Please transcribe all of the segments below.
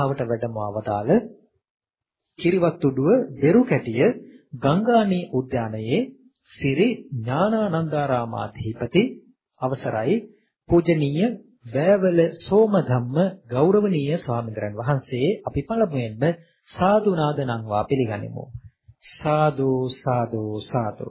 ධර්ම සභාවට වැඩම අවතාල කිරිවත්තුඩුව දෙරු කැටිය ගංගානී උද්‍යානයේ සිරි ඥානානන්දාරාමාධිපති අවසරයි පූජනීය වැවල සෝමධම්ම ගෞරවනීය ස්වාමීන් වහන්සේ අපි පළමුවෙන්ම සාදු නාද නම්වා පිළිගනිමු. සාදු සාදු සාදු.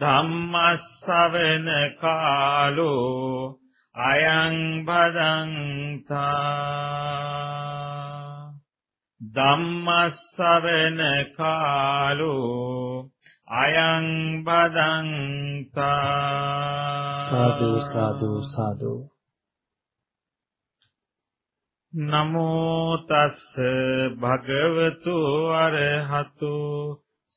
ධම්මස්සවන කාලෝ අයං බදන්තා ධම්මස්සවන කාලෝ අයං බදන්තා සාදු සාදු සාදු. නමෝ තස්ස භගවතු අරහතු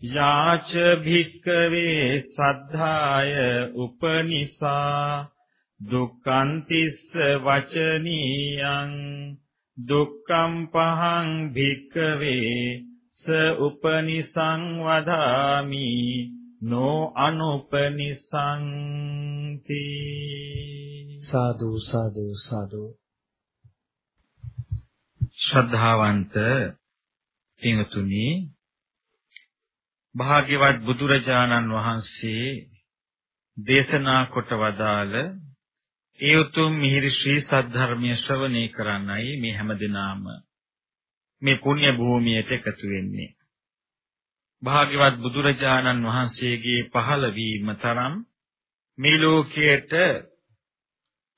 යාච භික්කවේ සද්ධාය උපනිසා දුක්ඛන්තිස්ස වචනීයං දුක්ඛම් පහං භික්කවේ ස උපනිසං වදාමි නෝ අනුපනිසංති සාදු සාදු සාදු ශ්‍රද්ධාවන්ත පින්තුනි භාග්‍යවත් බුදුරජාණන් වහන්සේ දේශනා කොට වදාළ ඒ උතුම් මිහිරි ශ්‍රී සද්ධර්මයේ ශ්‍රවණය කරන්නයි මේ හැමදෙනාම මේ පුණ්‍ය භූමියට එකතු වෙන්නේ. භාග්‍යවත් බුදුරජාණන් වහන්සේගේ පහළ වීම තරම් මේ ලෝකයට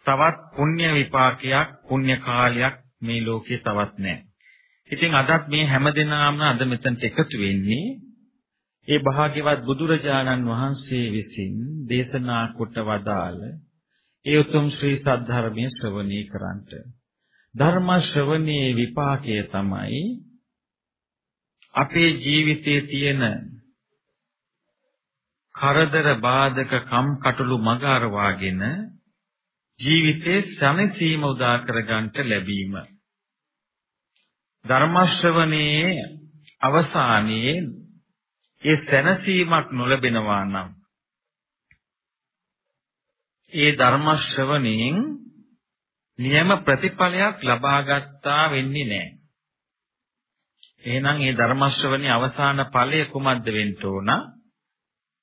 තවත් පුණ්‍ය විපාකයක් පුණ්‍ය කාලයක් මේ ලෝකේ තවත් නැහැ. ඉතින් අදත් මේ හැමදෙනාම අද මෙතනට එකතු වෙන්නේ ඒ භාග්‍යවත් බුදුරජාණන් වහන්සේ විසින් දේශනා කොට වදාළ ඒ උතුම් ශ්‍රී සද්ධර්මයේ ශ්‍රවණී කරන්ට. ධර්ම ශ්‍රවණයේ විපාකය තමයි අපේ ජීවිතයේ තියෙන කරදර බාධක කම් කටළු මග අරවාගෙන ජීවිතේ සැනසීම උදා කරගන්නට ලැබීම ධර්ම ශ්‍රවණයේ අවසානයේ ඒ සැනසීමක් නොලැබෙනවා නම් ඒ ධර්ම ශ්‍රවණයෙන් නියම ප්‍රතිඵලයක් ලබා ගත්තා වෙන්නේ නැහැ. එහෙනම් මේ ධර්ම ශ්‍රවණයේ අවසාන ඵලය කුමක්ද වෙන්න ඕන?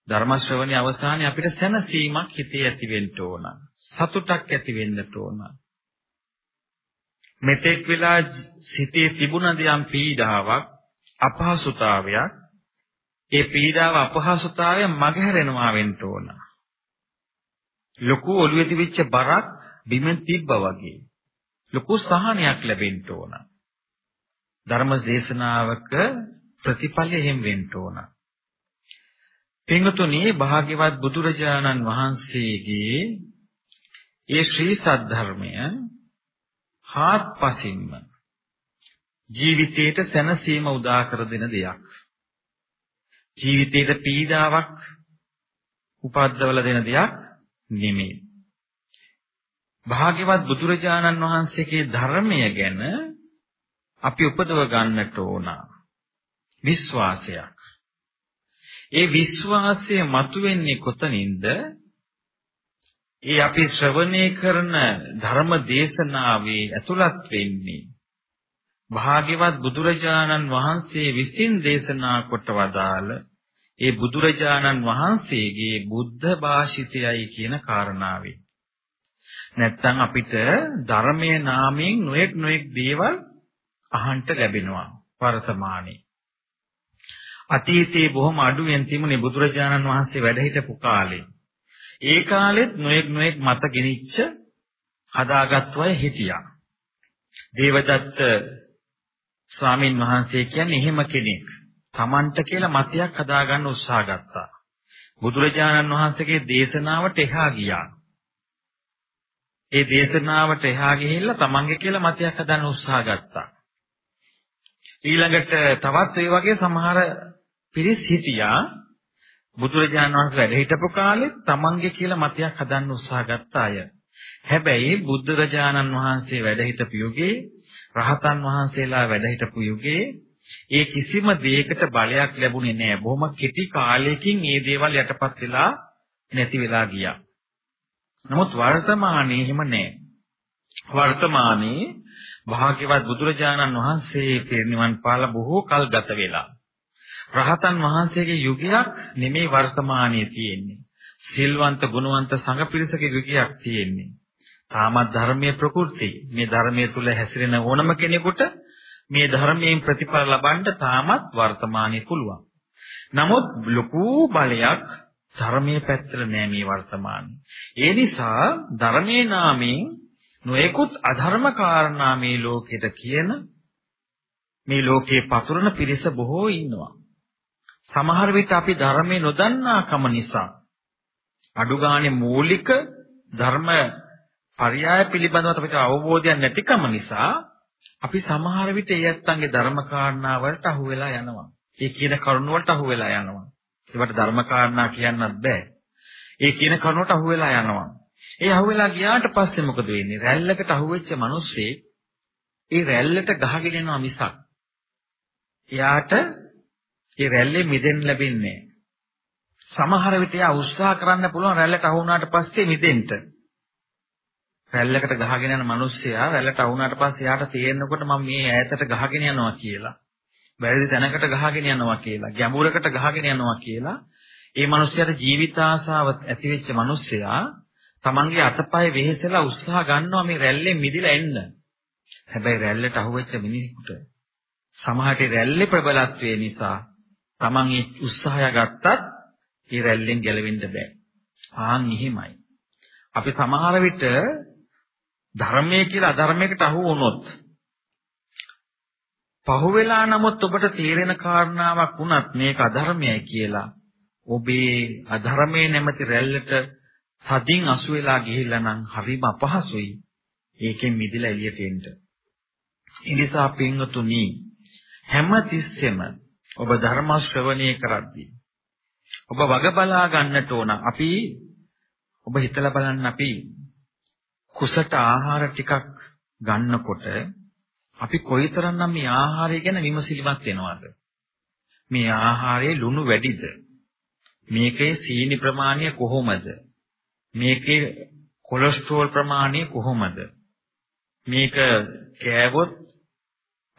ධර්ම ශ්‍රවණයේ අවසානයේ අපිට සැනසීමක් හිතේ ඇති වෙන්න ඕන. සතුටක් ඇති වෙන්නට ඕන. මෙතෙක් වෙලා සිතේ තිබුණ දියම් පීඩාවක් අපහසුතාවයක් ඒ පීඩාව අපහසුතාවය මගහැරෙනවා වෙන්න ඕන. ලොකු ඔළුවේ තිබිච්ච බරක් බිමෙන් තිබ්බා වගේ. ලොකු සහනයක් ලැබෙන්න ඕන. ධර්ම දේශනාවක ප්‍රතිඵලය එහෙම වෙන්න ඕන. පින්වතුනි භාග්‍යවත් බුදුරජාණන් වහන්සේගේ ඒ ශ්‍රී සද්ධර්මය හාත්පසින්ම ජීවිතයට සැනසීම උදා කර දෙන දෙයක්. ජීවිතයට පීඩාවක් උපද්දවල දෙන දෙයක් නෙමෙයි. භාග්‍යවත් බුදුරජාණන් වහන්සේගේ ධර්මය ගැන අපි උපදව ගන්නට ඕන විශ්වාසයක්. ඒ විශ්වාසය මතුවෙන්නේ කොතනින්ද? ඒ අපි ශ්‍රවණය කරන ධර්ම දේශනාවේ ඇතුළත් වෙන්නේ භාග්‍යවත් බුදුරජාණන් වහන්සේ විසින් දේශනා කොට වදාළ ඒ බුදුරජාණන් වහන්සේගේ බුද්ධ භාෂිතයයි කියන කාරණාවෙන්. නැත්තම් අපිට ධර්මයේ නාමයෙන් නොඑක් නොඑක් දේවල් අහන්න ලැබෙනවා වර්තමානයේ. අතීතයේ බොහොම අඩුවෙන් තිබුණේ බුදුරජාණන් වහන්සේ වැඩ හිටපු කාලේ. ඒ කාලෙත් නොඑක් නොඑක් මත ගෙනිච්ච හදාගත්තු අය හිටියා. දේවදත්ත ස්වාමින් වහන්සේ කියන්නේ එහෙම කෙනෙක්. Tamanට කියලා මතයක් හදාගන්න උත්සාහ ගත්තා. බුදුරජාණන් වහන්සේගේ දේශනාවට එහා ගියා. ඒ දේශනාවට එහා ගිහිල්ලා Tamanගේ කියලා මතයක් හදන්න උත්සාහ ගත්තා. ඊළඟට තවත් ඒ වගේ සමහර පිරිස් හිටියා බුදුරජාණන් වහන්සේ වැඩ හිටපු කාලෙත් Tamanගේ කියලා මතයක් හදන්න උත්සාහ ගත්ත අය. හැබැයි බුදුරජාණන් වහන්සේ වැඩ හිටපු යුගයේ රහතන් වහන්සේලා වැඩ හිටපු යුගයේ ඒ කිසිම දෙයකට බලයක් ලැබුණේ නැහැ. බොහොම කෙටි කාලයකින් මේ දේවල් යටපත් වෙලා නැති වෙලා ගියා. නමුත් වර්තමානයේ එහෙම නැහැ. වර්තමානයේ භාග්‍යවත් බුදුරජාණන් වහන්සේ පිරිනිවන් පාල බොහෝ කල් ගත වෙලා. රහතන් වහන්සේගේ යුගයක් නෙමේ වර්තමානයේ තියෙන්නේ. සිල්වන්ත ගුණවන්ත සංඝ පිරිසකගේ යුගයක් තියෙන්නේ. තාමත් ධර්මයේ ප්‍රകൃති මේ ධර්මයේ තුල හැසිරෙන ඕනම කෙනෙකුට මේ ධර්මයෙන් ප්‍රතිඵල ලබන්න තාමත් වර්තමානයේ පුළුවන්. නමුත් ලොකු බලයක් ධර්මයේ පැත්තට නෑ මේ වර්තමානයේ. ඒ නිසා ධර්මයේ නාමයෙන් නොයෙකුත් අධර්ම කාරණා මේ ලෝකෙට කියන මේ ලෝකේ පතුරන පිරිස බොහෝ ඉන්නවා. සමහර විට අපි ධර්මයේ නොදන්නාකම නිසා අඩුගානේ මූලික ධර්ම පරයය පිළිබඳව අපිට අවබෝධයක් නැතිකම නිසා අපි සමහර විට ඒ ඇත්තන්ගේ ධර්ම කාරණා වලට අහු වෙලා යනවා. ඒ කියන කරුණ වලට අහු වෙලා යනවා. ඒවට ධර්ම කාරණා කියන්නත් බෑ. ඒ කියන කරුණට අහු වෙලා යනවා. ඒ අහු වෙලා ගියාට පස්සේ මොකද වෙන්නේ? රැල්ලකට අහු වෙච්ච මිනිස්සේ ඒ රැල්ලට ගහගෙන යනවා මිසක්. එයාට ඒ රැල්ලේ මිදෙන්න ලැබෙන්නේ සමහර විට එයා උත්සාහ කරන්න පුළුවන් රැල්ලට අහු වුණාට පස්සේ මිදෙන්න. රැල්ලකට ගහගෙන යන මිනිස්සයා රැල්ලට අහු වුණාට පස්සේ එයාට තේරෙනකොට මම මේ ඈතට ගහගෙන යනවා කියලා. වැරදි තැනකට ගහගෙන යනවා කියලා. ගැඹුරකට ගහගෙන යනවා කියලා. ඒ මිනිස්යාට ජීවිත ආසාව ඇති වෙච්ච මිනිස්සයා තමන්ගේ අතපය වෙහෙසලා උත්සාහ ගන්නවා මේ රැල්ලෙන් මිදිලා එන්න. හැබැයි රැල්ලට අහුවෙච්ච මිනිහෙකුට සමහරට රැල්ලේ ප්‍රබලත්වය නිසා Taman ඒ උත්සාහය ගත්තත් ඒ රැල්ලෙන් ගැලවෙන්න බෑ. ආන් එහෙමයි. අපි සමහර විට ධර්මයේ කියලා අධර්මයකට අහු වුණොත් පහුවෙලා නමුත් ඔබට තේරෙන කාරණාවක් වුණත් මේක අධර්මයයි කියලා ඔබේ අධර්මයේ නැමැති රැල්ලට තදින් අසු වෙලා ගිහිල්ලා නම් හරිම අපහසුයි ඒකෙන් මිදලා එළියට එන්න. ඒ නිසා පින්වතුනි හැම තිස්සෙම ඔබ ධර්ම ශ්‍රවණය කරද්දී ඔබ වග බලා ගන්නට ඕන. අපි ඔබ හිතලා බලන්න අපි කුසට ආහාර ටිකක් ගන්නකොට අපි කොයිතරම්නම් මේ ආහාරය ගැන විමසිලිමත් වෙනවද? මේ ආහාරයේ ලුණු වැඩිද? මේකේ සීනි ප්‍රමාණය කොහොමද? මේකේ කොලෙස්ටරෝල් ප්‍රමාණය කොහොමද? මේක කෑවොත්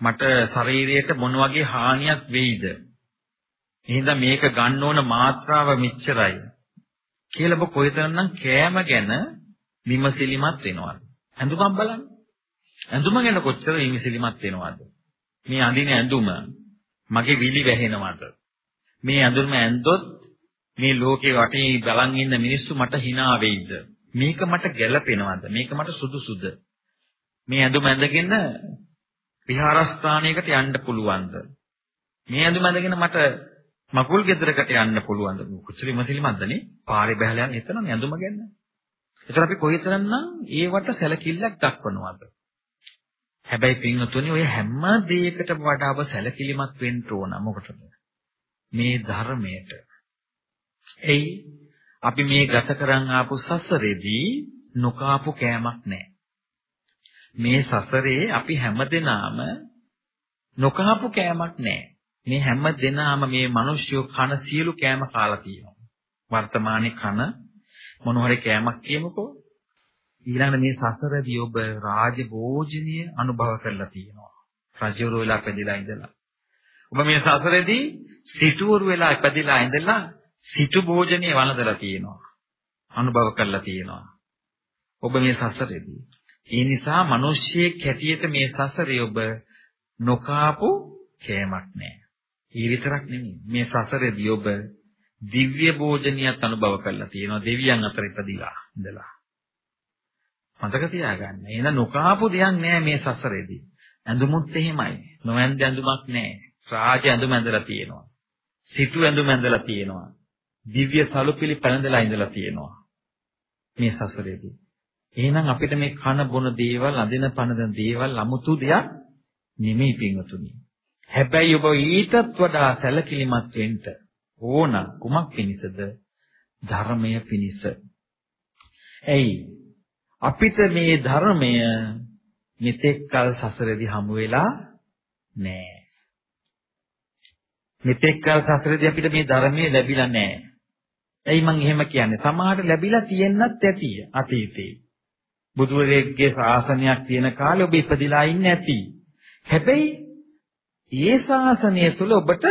මට ශරීරයට මොන වගේ හානියක් වෙයිද? එහෙනම් මේක ගන්න ඕන මාත්‍රාව මෙච්චරයි. කියලා ඔබ කොයිතරම්නම් කෑම ගැන විමසිලිමත් වෙනවද? ඇඳුමක් බලන්න. ඇඳුම ගැන කොච්චර විමසිලිමත් වෙනවද? මේ අඳින ඇඳුම මගේ විලි වැහෙනවද? මේ ඇඳුම ඇඳොත් මේ ලෝකේ වටේ බලන් ඉන්න මිනිස්සු මට hina වෙයිද? මේක මට ගැළපෙනවද? මේක මට සුදුසුද? මේ ඇඳුම ඇඳගෙන විහාරස්ථානයකට යන්න පුළුවන්ද? මේ ඇඳුම ඇඳගෙන මට මකුල් ගෙදරකට යන්න පුළුවන්ද? කොච්චර විමසිලිමත්ද නේ? පාරේ බහලා යන්න එතන ඇඳුම ගන්න. ඒතර අපි කොයිතරම්නම් ඒවට සැලකිල්ලක් දක්වනවද? හැබැයි පින්වතුනි ඔය හැම දෙයකටම වඩා ඔබ සැලකිලිමත් වෙන්න ඕන මොකටද? මේ ධර්මයට. එයි අපි මේ ගත කරන් ආපු සසරේදී නොකාපු කෑමක් නැහැ. මේ සසරේ අපි හැමදෙනාම නොකහපු කෑමක් නැහැ. මේ හැමදෙනාම මේ මිනිස්සු කන සියලු කෑම කාලා තියෙනවා. වර්තමානයේ කන මොන හරි කෑමක් කියමුකෝ. ඊළඟට මේ සසරදී ඔබ රාජ භෝජනීය අනුභව කරලා තියෙනවා. රජවරු වෙලා පැදලා ඉඳලා. ඔබ මේ සසරේදී සිටුවරු වෙලා ඉපදිලා ඉඳලා සිටු භෝජනේ වළඳලා තියෙනවා. අනුභව කරලා තියෙනවා. ඔබ මේ සසරේදී. ඒ නිසා මිනිස්සෙක් හැටියට මේ සසරේ ඔබ නොකාපු කෑමක් නැහැ. ඒ විතරක් නෙමෙයි. මේ සසරේදී ඔබ දිව්‍ය භෝජනියත් අනුභව කරලා තියෙනවා දෙවියන් අතර ඉපදිලා ඉඳලා. මතක තියාගන්න. එහෙනම් නොකාපු දෙයක් නෑ මේ සසරේදී. ඇඳුමුත් එහෙමයි. නොඇඳ ඇඳුමක් නෑ. රාජ ඇඳුම ඇඳලා තියෙනවා. සිටු ඇඳුම ඇඳලා තියෙනවා. දිව්‍ය සලුපිලි පැනඳලා ඉඳලා තියෙනවා. මේ සසරේදී. එහෙනම් අපිට මේ කන බොන දේවල්, අඳින පනදන දේවල් 아무තු දෙයක් නෙමෙයි පින්වතුනි. හැබැයි ඔබ ඊටත් වඩා සැලකිලිමත් වෙන්න ඕන කුමක් පිණිසද? ධර්මය පිණිස. එයි අපිට මේ ධර්මය මෙතෙක් කල සසරේදී හමු වෙලා නෑ. මෙතෙක් කල සසරේදී අපිට මේ ධර්මයේ ලැබිලා නෑ. එයි මං එහෙම කියන්නේ. සමහරට ලැබිලා තියෙන්නත් ඇති අතීතේ. බුදුරෙක්ගේ ශාසනයක් තියෙන කාලේ ඔබ ඉපදිලා ඉන්නේ නැති. හැබැයි ඒ ශාසනය තුළ ඔබට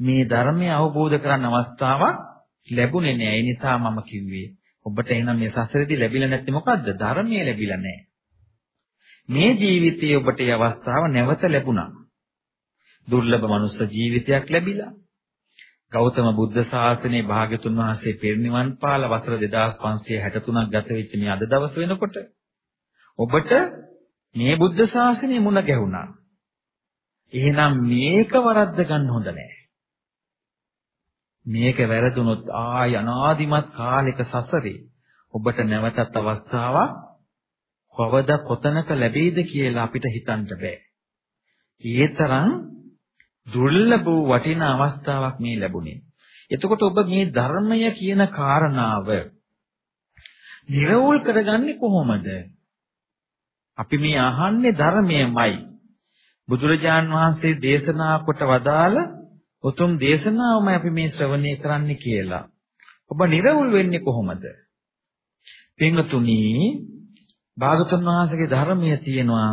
මේ ධර්මය අවබෝධ කරගන්න අවස්ථාවක් ලැබුණේ නෑ. ඒ නිසා මම කිව්වේ ඔබට එහෙනම් මේ සසරේදී ලැබිලා නැත්තේ මොකද්ද? ධර්මය ලැබිලා නෑ. මේ ජීවිතයේ ඔබට මේ අවස්ථාව නැවත ලැබුණා. දුර්ලභ මනුස්ස ජීවිතයක් ලැබිලා. ගෞතම බුද්ධ ශාසනයේ භාග්‍යතුන් වහන්සේ පිරිනිවන් පාල වසර 2563ක් ගත වෙච්ච මේ අද දවස වෙනකොට ඔබට මේ බුද්ධ ශාසනය මුණ ගැහුණා. එහෙනම් මේක වරද්ද ගන්න හොඳ නෑ. මේක වැරදුනොත් ආය අනාදිමත් කාලයක සසරේ ඔබට නැවතත් අවස්ථාවක් කවද කොතනක ලැබෙයිද කියලා අපිට හිතන්න බෑ. ඊතරම් දුර්ලභ වූ වටිනා අවස්ථාවක් මේ ලැබුණේ. එතකොට ඔබ මේ ධර්මය කියන කාරණාව නිර්වෝල් කරගන්නේ කොහොමද? අපි මේ අහන්නේ ධර්මයමයි. බුදුරජාන් වහන්සේ දේශනා කොට වදාළ උතුම් දේශනාවමයි අපි මේ ශ්‍රවණය කරන්නේ කියලා. ඔබ නිර්වුල් වෙන්නේ කොහොමද? පින්තුණි, භාගතුන් වහන්සේගේ ධර්මයේ තියෙනවා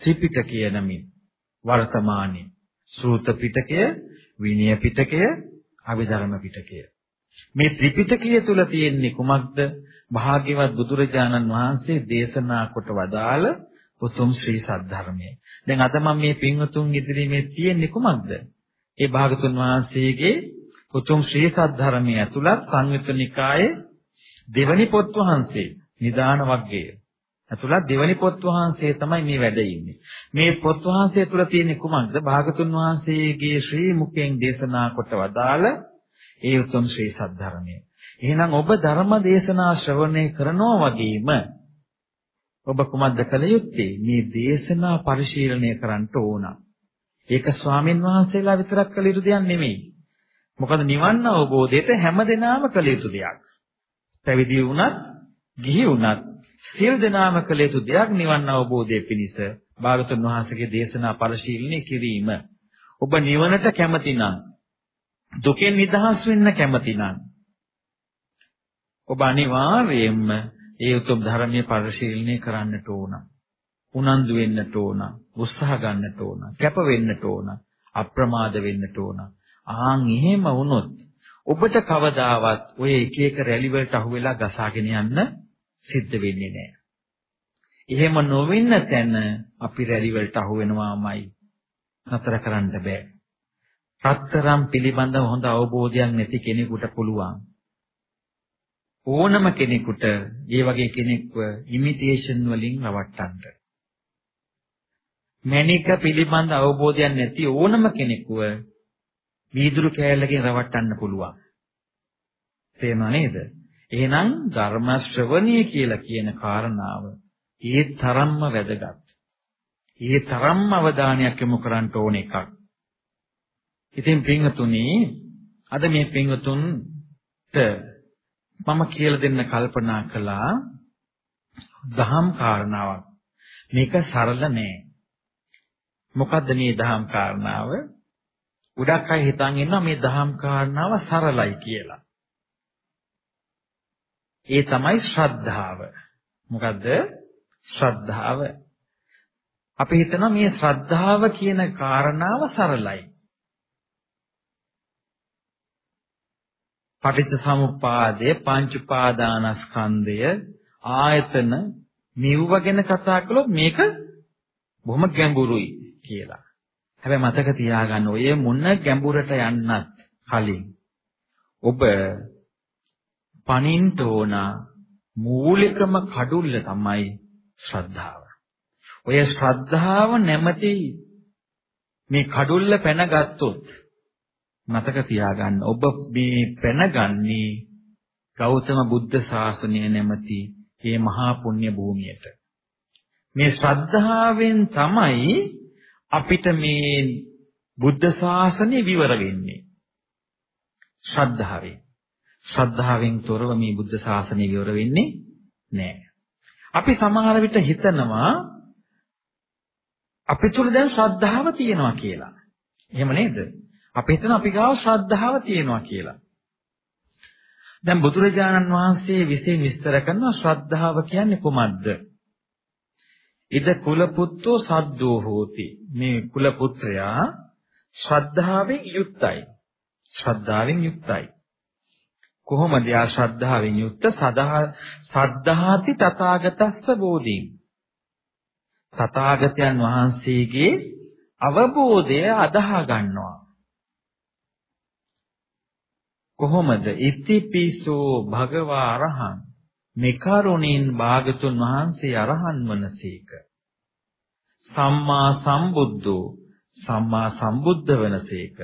ත්‍රිපිටකය නමින් වර්තමානයේ සූත පිටකය, විනය පිටකය, අභිධර්ම පිටකය. මේ ත්‍රිපිටකය තුල තියෙන්නේ කුමක්ද? භාග්‍යවත් බුදුරජාණන් වහන්සේ දේශනා කොට වදාළ උතුම් ශ්‍රී සද්ධර්මය. දැන් අද මම මේ පින්වතුන් ඉදිරියේ මේ තියෙන්නේ කුමක්ද? ඒ භාගතුන් වහන්සේගේ උතුම් ශ්‍රී සද්ධර්මයේ ඇතුළත් සංයුත්ත නිකායේ දෙවනි පොත් වහන්සේ නිදාන වග්ගය ඇතුළත් දෙවනි පොත් වහන්සේ තමයි මේ වැඩ ඉන්නේ. මේ පොත් වහන්සේ තුළ තියෙන කුමක්ද? භාගතුන් වහන්සේගේ ශ්‍රී මුඛයෙන් දේශනා කොට වදාළ ඒ උතුම් ශ්‍රී සද්ධර්මය. එහෙනම් ඔබ ධර්ම දේශනා ශ්‍රවණය කරනවා වගේම ඔබ කුමක්ද කළ යුත්තේ? මේ දේශනා පරිශීලනය කරන්න ඕන. ඒක ස්වාමින් වහන්සේලා විතරක් කළ යුතු දෙයක් නෙමෙයි. මොකද නිවන් අවබෝධයට හැමදෙනාම කළ යුතු දෙයක්. පැවිදි වුණත්, ගිහි වුණත් සියලු දෙනාම කළ යුතු දෙයක් නිවන් අවබෝධයේ පිණිස භාගතුන් වහන්සේගේ දේශනා පරිශීලනය කිරීම. ඔබ නිවනට කැමති නම් දුකෙන් නිදහස් වෙන්න කැමති නම් ඔබ අනිවාර්යයෙන්ම ඒ උතුම් ධර්මයේ පරිශීලනය කරන්නට ඕන. උනන්දු වෙන්නට ඕන, උත්සාහ ගන්නට ඕන, කැප වෙන්නට ඕන, අප්‍රමාද වෙන්නට ඕන. ආන් එහෙම වුණොත් ඔබට කවදාවත් ඔය එක එක රැලි වලට අහු වෙලා ගසාගෙන යන්න සිද්ධ වෙන්නේ නැහැ. එහෙම නොවෙන්න තැන අපි රැලි වලට අහු වෙනවාමයි. නතර කරන්න බෑ. රත්තරම් පිළිබඳව හොඳ අවබෝධයක් නැති කෙනෙකුට පුළුවන්. ඕනම කෙනෙකුට ඒ වගේ කෙනෙක්ව ඉමිටේෂන් වලින් රවට්ටන්න. මැනික පිළිබඳ අවබෝධයක් නැති ඕනම කෙනෙකුව වීදුරු කෑල්ලකින් රවට්ටන්න පුළුවන්. තේරුණා නේද? එහෙනම් ධර්ම ශ්‍රවණිය කියලා කියන කාරණාව ඒ තරම්ම වැදගත්. ඒ තරම්ම අවධානයක් යොමු කරන්න ඕන එකක්. ඉතින් පින්වතුනි අද මේ පින්වතුන්ට මම කියලා දෙන්න කල්පනා කළා දහම් කාරණාවක්. මේක සරල නෑ. මොකද්ද මේ දහම් කාරණාව? ගොඩක් අය හිතන් ඉන්නවා මේ දහම් කාරණාව සරලයි කියලා. ඒ තමයි ශ්‍රද්ධාව. මොකද්ද? ශ්‍රද්ධාව. අපි හිතනවා මේ ශ්‍රද්ධාව කියන කාරණාව සරලයි. පටිච්ච සමුප්පාදය, පංච උපාදානස්කන්ධය, ආයතන මෙව්ව ගැන කතා කළොත් මේක බොහොම ගැඹුරුයි. කියලා. හැබැයි මතක තියාගන්න ඔය මොන ගැඹුරට යන්නත් කලින් ඔබ පණින්න ඕන මූලිකම කඩුල්ල තමයි ශ්‍රද්ධාව. ඔය ශ්‍රද්ධාව නැමැති මේ කඩුල්ල පැනගත්තොත් මතක තියාගන්න ඔබ මේ පැනගන්නේ ගෞතම බුද්ධ ශාසනය නැමැති මේ මහා පුණ්‍ය භූමියට. මේ ශ්‍රද්ධාවෙන් තමයි අපිට මේ බුද්ධ ශාසනය විවර වෙන්නේ. ශ්‍රද්ධාවෙන්. ශ්‍රද්ධාවෙන් තොරව මේ බුද්ධ ශාසනය විවර වෙන්නේ නැහැ. අපි සමහර විට හිතනවා අපි තුල දැන් ශ්‍රද්ධාව තියෙනවා කියලා. එහෙම නේද? අපි හිතන අපි ගාව ශ්‍රද්ධාව තියෙනවා කියලා. දැන් බුදුරජාණන් වහන්සේ විසින් විස්තර කරනවා ශ්‍රද්ධාව කියන්නේ කුමක්ද? ඉද කුල පුත්තෝ සද්දෝ හෝති. මේ කුල පුත්‍රයා ශ්‍රද්ධාවෙන් යුක්තයි. ශ්‍රද්ධාවෙන් යුක්තයි. කොහොමද යා ශ්‍රද්ධාවෙන් යුක්ත සදා සද්ධාති තථාගතස්ස බෝධි තථාගතයන් වහන්සේගේ අවබෝධය අදාහ ගන්නවා කොහොමද ඉතිපිසෝ භගවා අරහං මෙකරුණින් භාගතුන් වහන්සේ අරහන් වනසේක සම්මා සම්බුද්ධෝ සම්මා සම්බුද්ධ වනසේක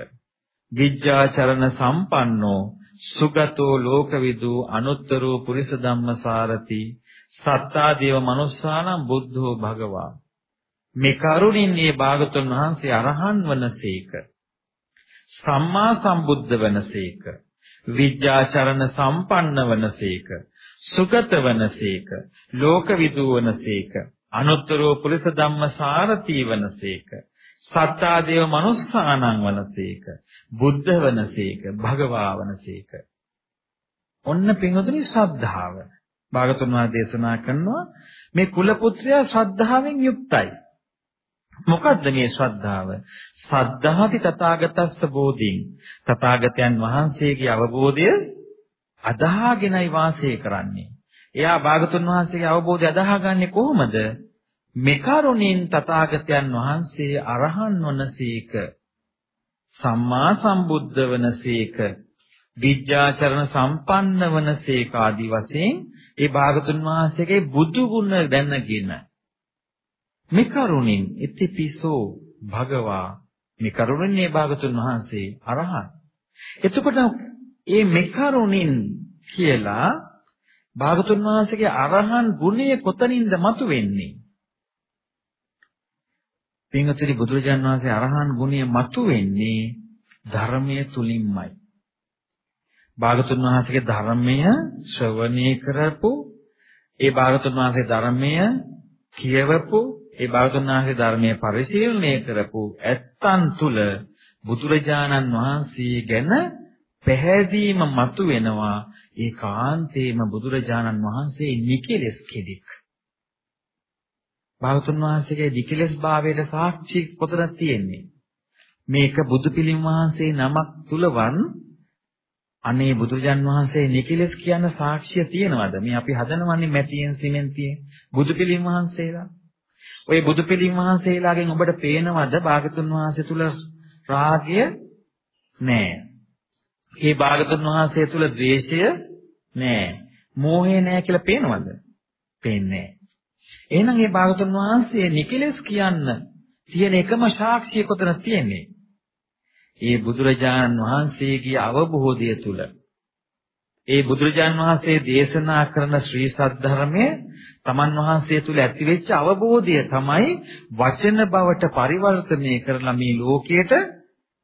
විද්‍යාචරණ සම්පන්නෝ සුගතෝ ලෝකවිදු අනුත්තරෝ පුරිස ධම්මසාරති සත්තා දේව මනුස්සානම් බුද්ධෝ භගවා. මේ කරුණින් මේ භාගතුන් වහන්සේ අරහන් වනසේක සම්මා සම්බුද්ධ වනසේක විද්‍යාචරණ සම්පන්න වනසේක සුගත වනසේක ලෝකවිදු වනසේක අනුත්තරෝ පුරිස ධම්මසාරති වනසේක සත්තා දේව මනුස්සානං වනසේක බුද්ධ වනසේක භගවා වනසේක ඔන්න පින්වතුනි ශ්‍රද්ධාව. භාගතුන් වහන්සේ දේශනා කරනවා මේ කුල පුත්‍රයා ශ්‍රද්ධාවෙන් යුක්තයි. මොකද්ද මේ ශ්‍රද්ධාව? සද්ධාති තථාගතස්ස බෝධින්. තථාගතයන් වහන්සේගේ අවබෝධය අදාහගෙනයි වාසය කරන්නේ. එයා භාගතුන් වහන්සේගේ අවබෝධය අදාහගන්නේ කොහොමද? මෙකරුණින් තථාගතයන් වහන්සේ අරහන් වනසේක සම්මා සම්බුද්ධ වනසේක විද්‍යාචරණ සම්පන්න වනසේක ආදි වශයෙන් ඒ භාගතුන් වහන්සේගේ බුදු ගුණ දැනගෙන මෙකරුණින් ඉතිපිසෝ භගවා මෙකරුණින් මේ භාගතුන් වහන්සේ අරහන්. එතකොට මේ මෙකරුණින් කියලා භාගතුන් වහන්සේගේ අරහන් ගුණය කොතනින්ද මතුවෙන්නේ පින්වතුනි බුදුරජාන් වහන්සේ අරහන් ගුණය මතුවෙන්නේ ධර්මයේ තුලින්මයි. භාගතුන් වහන්සේගේ ධර්මය ශ්‍රවණය කරපු ඒ භාගතුන් වහන්සේ ධර්මය කියවපු ඒ භාගතුන් වහන්සේ ධර්මයේ පරිශීලනය කරපු ඇත්තන් තුල බුදුරජාණන් වහන්සේ ගැන පැහැදීම මතුවෙනවා ඒකාන්තේම බුදුරජාණන් වහන්සේ නිකලස් කෙනෙක්. භාගතුන් වහන්සේගේ දිකලස් භාවයට සාක්ෂි කොතනද තියෙන්නේ? මේක බුදු පිළිම වහන්සේ නමක් තුලවන් අනේ බුදුරජාන් වහන්සේ නිකලස් කියන සාක්ෂිය තියෙනවද? මේ අපි හදනවන්නේ මැටියෙන් සිමෙන්තියෙන් බුදු පිළිම වහන්සේලා. ওই බුදු පිළිම වහන්සේලාගෙන් ඔබට පේනවද භාගතුන් වහන්සේ තුල රාගය නෑ. ඒ භාගතුන් වහන්සේ තුල ද්වේෂය නෑ. මෝහය නෑ කියලා පේනවද? පේන්නේ එහෙනම් මේ භාගතුන් වහන්සේ නිකලස් කියන්න තියෙන එකම සාක්ෂිය කොතන තියෙන්නේ? ඒ බුදුරජාණන් වහන්සේගේ අවබෝධය තුල ඒ බුදුරජාණන් වහන්සේ දේශනා කරන ශ්‍රී සද්ධර්මයේ තමන් වහන්සේ තුල ඇතිවෙච්ච අවබෝධය තමයි වචන බවට පරිවර්තනය කරලා මේ ලෝකයට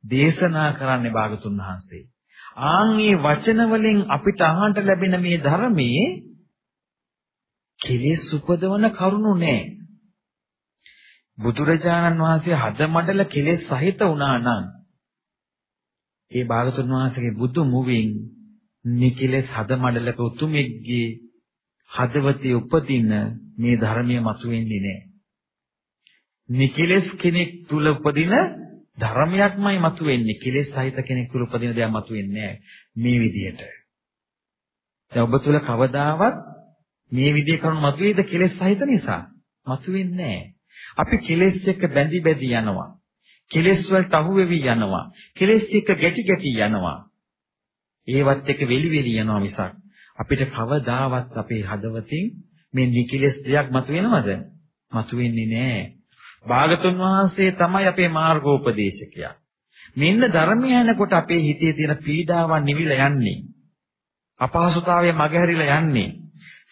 දේශනා කරන්නේ භාගතුන් වහන්සේ. ආන් මේ වචන වලින් අපිට අහන්න ලැබෙන මේ ධර්මයේ කෙලෙස් උපදවන කරුණු නෑ. බුදුරජාණන් වහන්සේ හදමඩල කෙලෙස් සහිත වුණා නම් ඒ භාගතුන් වහන්සේගේ බුදු මුවින් නිකලෙස් හදමඩලක උතුමෙක්ගේ හදවතේ උපදින මේ ධර්මය මතුවෙන්නේ නැහැ. නිකලෙස් කෙනෙක් තුල උපදින ධර්මයක්මයි මතුවෙන්නේ. කෙලෙස් සහිත කෙනෙක් තුල උපදින දෙයක් මතුවෙන්නේ නැහැ මේ විදිහට. දැන් ඔබ තුල කවදාවත් මේ විදිහේ කරුණු මතුවේද කෙලෙස් සහිත නිසා? මතුවෙන්නේ නැහැ. අපි කෙලෙස් එක්ක බැඳි බැඳි යනවා. කෙලෙස් වලට අහු වෙවි යනවා. කෙලෙස් එක්ක ගැටි ගැටි යනවා. ඒවත් එක්ක වෙලි වෙලි යනවා මිසක් අපිට කවදාවත් අපේ හදවතින් මේ නිකිලස් දෙයක් මතුවෙනවද? මතුවෙන්නේ නැහැ. භාගතුන් වහන්සේ තමයි අපේ මාර්ගෝපදේශකයා. මෙන්න ධර්මය යනකොට අපේ හිතේ තියෙන පීඩාවන් නිවිලා යන්නේ. අපහසුතාවය මගහැරිලා යන්නේ.